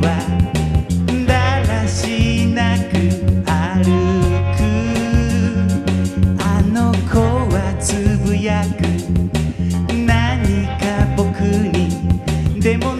はだらしなく歩く」「あの子はつぶやく」「何か僕にでも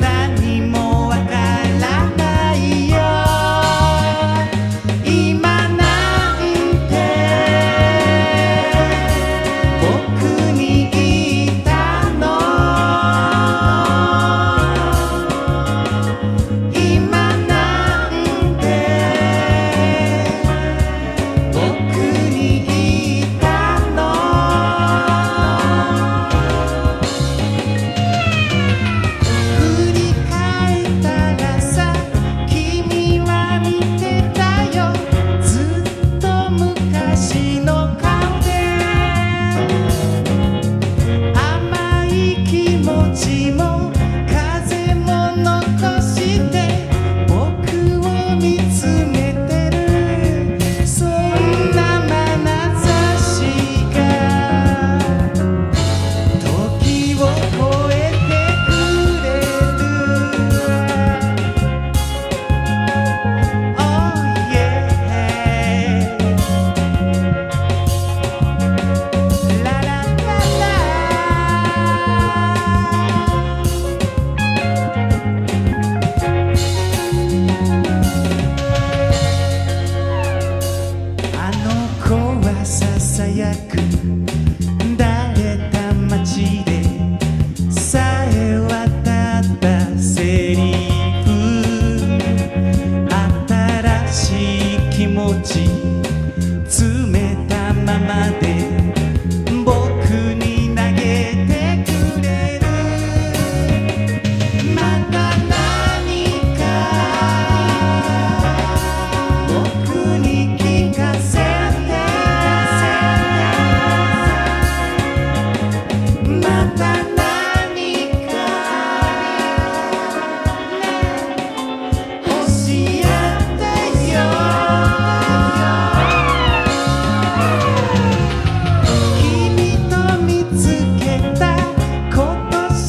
や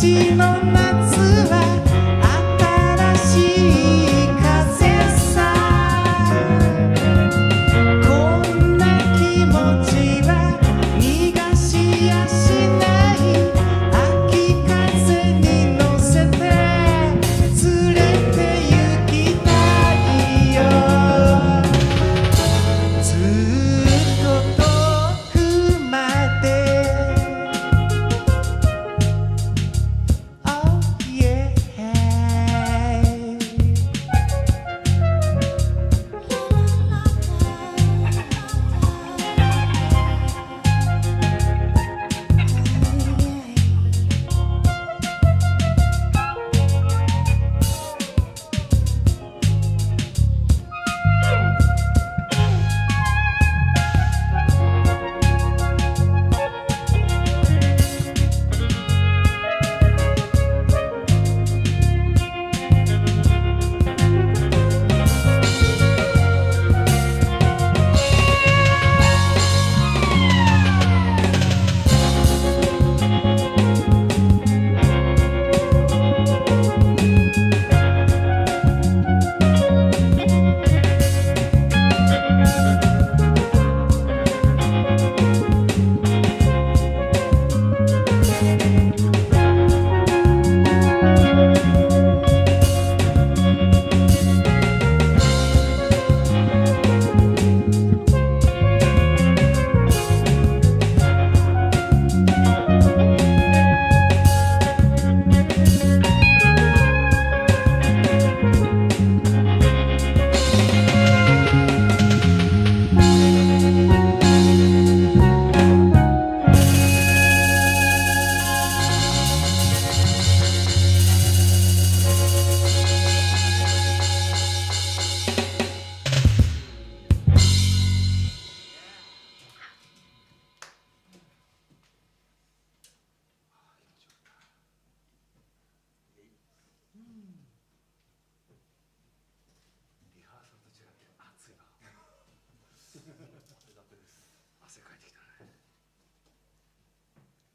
年の夏は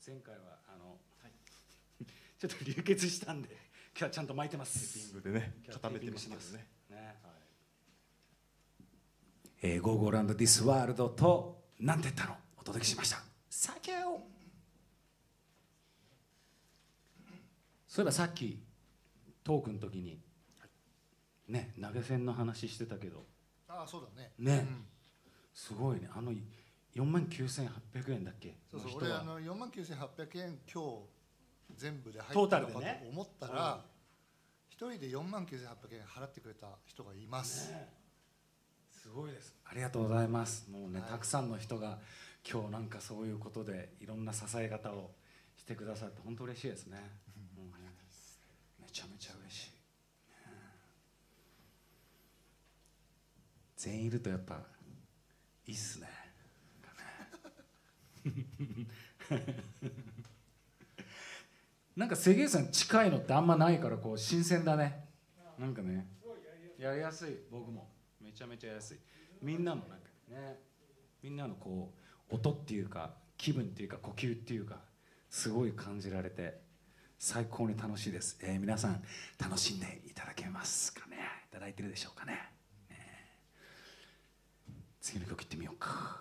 前回はあの、ちょっと流血したんで今日はちゃんと巻いてます。テーピングでね固めてますね。ね。えー、 Go Go Round This World となんて言ったの？お届けしました。サンキューそういえばさっきトークの時にね投げ銭の話してたけど。ああそうだね。ね。うん。すごいね。あの4万9800円だっけ？そうそう俺あの4万9800円今日全部で入ったのかと思ったら一人で4万9800円払ってくれた人がいます、すごいです。ありがとうございます。もうね、はい。たくさんの人が今日なんかそういうことでいろんな支え方をしてくださって本当嬉しいですね、もうねめちゃめちゃ嬉しい、全員いるとやっぱいいっすね なんか関口さん近いのってあんまないからこう新鮮だね。なんかね。やりやすい。僕も。めちゃめちゃやりやすい。みんなのなんかね。みんなのこう音っていうか気分っていうか呼吸っていうかすごい感じられて最高に楽しいです、えー皆さん楽しんでいただけますかね？いただいてるでしょうかね？ね次の曲いってみようか。